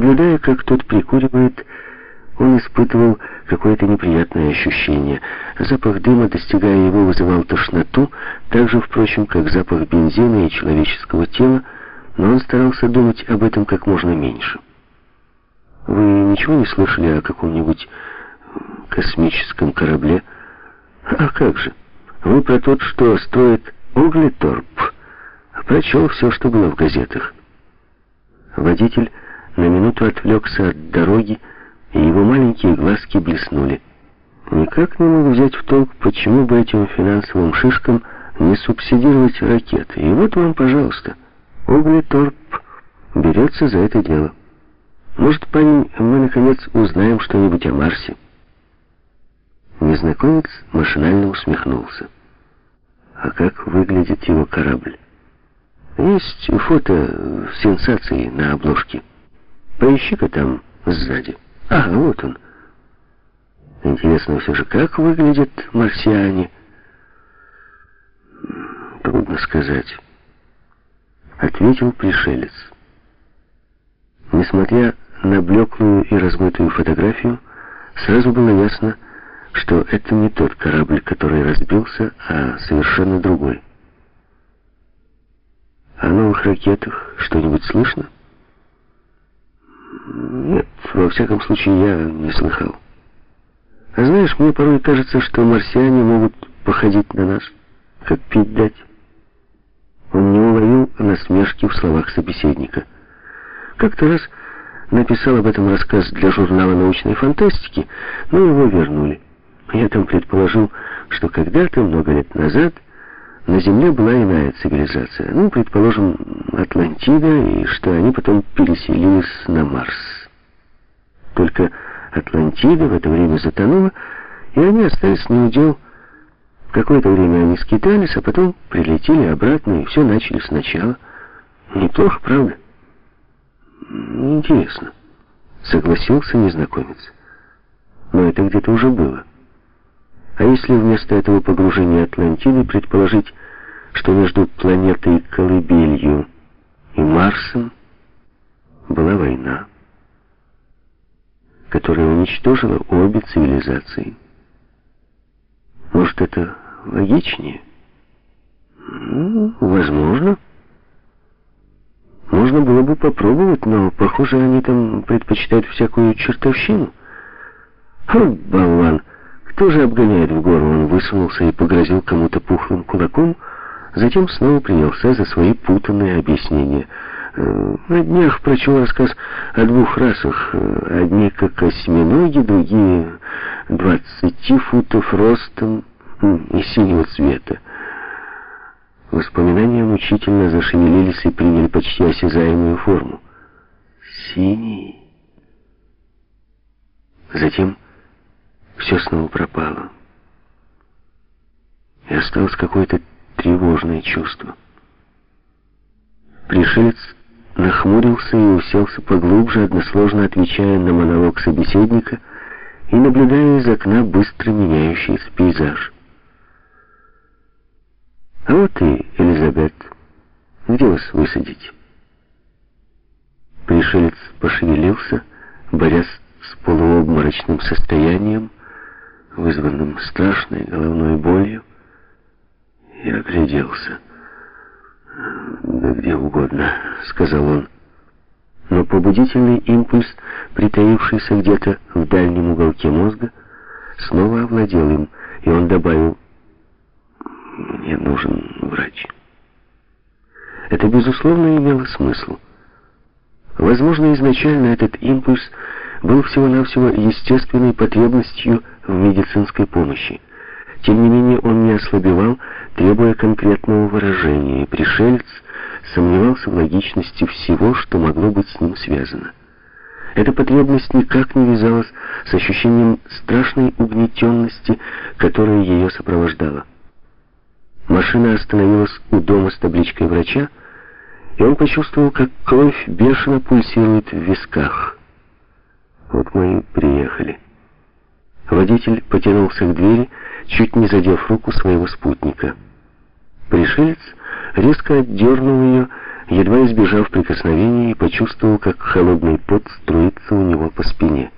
Наблюдая, как тот прикуривает, он испытывал какое-то неприятное ощущение. Запах дыма, достигая его, вызывал тошноту, так же, впрочем, как запах бензина и человеческого тела, но он старался думать об этом как можно меньше. Вы ничего не слышали о каком-нибудь космическом корабле? А как же? Вы про тот, что строит Углеторп. Прочел все, что было в газетах. Водитель на минуту отвлекся от дороги, и его маленькие глазки блеснули. Никак не могу взять в толк, почему бы этим финансовым шишкам не субсидировать ракеты. И вот вам, пожалуйста, Углеторп берется за это дело. Может, парень, мы наконец узнаем что-нибудь о Марсе? Незнакомец машинально усмехнулся. А как выглядит его корабль? Есть фото сенсации на обложке. Поищи-ка там сзади. Ага, вот он. Интересно все же, как выглядят марсиане? Трудно сказать. Ответил пришелец. Несмотря на блеклую и размытую фотографию, сразу было ясно, что это не тот корабль, который разбился, а совершенно другой. О новых ракетах что-нибудь слышно? Нет, во всяком случае, я не слыхал. А знаешь, мне порой кажется, что марсиане могут походить на нас, как пить дать. Он не уловил насмешки в словах собеседника. Как-то раз написал об этом рассказ для журнала научной фантастики, но его вернули. Я там предположил, что когда-то, много лет назад, на Земле была иная цивилизация. Ну, предположим, Атлантида, и что они потом переселились на Марс. Только Атлантида в это время затонула, и они остались не у дел. Какое-то время они скитались, а потом прилетели обратно, и все начали сначала. Неплохо, правда? Интересно, согласился незнакомец. Но это где-то уже было. А если вместо этого погружения Атлантиды предположить, что между планетой Колыбелью и Марсом была война, которая уничтожила обе цивилизации? Может, это логичнее? Ну, возможно. Можно было бы попробовать, но, похоже, они там предпочитают всякую чертовщину. О, болван! Кто же обгоняет в гору? Он высунулся и погрозил кому-то пухлым кулаком, затем снова принялся за свои путанные объяснения. Э, на днях прочел рассказ о двух расах. Одни как осьминоги, другие двадцати футов ростом и синего цвета. Воспоминания мучительно зашевелились и приняли почти осязаемую форму. Синий. Затем все снова пропало. И осталось какое-то тревожное чувство. Пришелец нахмурился и уселся поглубже, односложно отвечая на монолог собеседника и наблюдая из окна быстро меняющийся пейзаж. «А вот и Элизабет. Где вас высадить?» Пришелец пошевелился, борясь с полуобморочным состоянием, вызванным страшной головной болью, и огляделся. «Да где угодно», — сказал он. Но побудительный импульс, притаившийся где-то в дальнем уголке мозга, снова овладел им, и он добавил «Мне нужен врач». Это, безусловно, имело смысл. Возможно, изначально этот импульс был всего-навсего естественной потребностью в медицинской помощи. Тем не менее, он не ослабевал, требуя конкретного выражения, и пришелец сомневался в логичности всего, что могло быть с ним связано. Эта потребность никак не вязалась с ощущением страшной угнетенности, которая ее сопровождала. Машина остановилась у дома с табличкой врача, и он почувствовал, как кровь бешено пульсирует в висках. Вот мы и приехали. Водитель потянулся к двери, чуть не задев руку своего спутника. Пришелец резко отдернул ее едва избежав прикосновения, и почувствовал, как холодный пот струится у него по спине.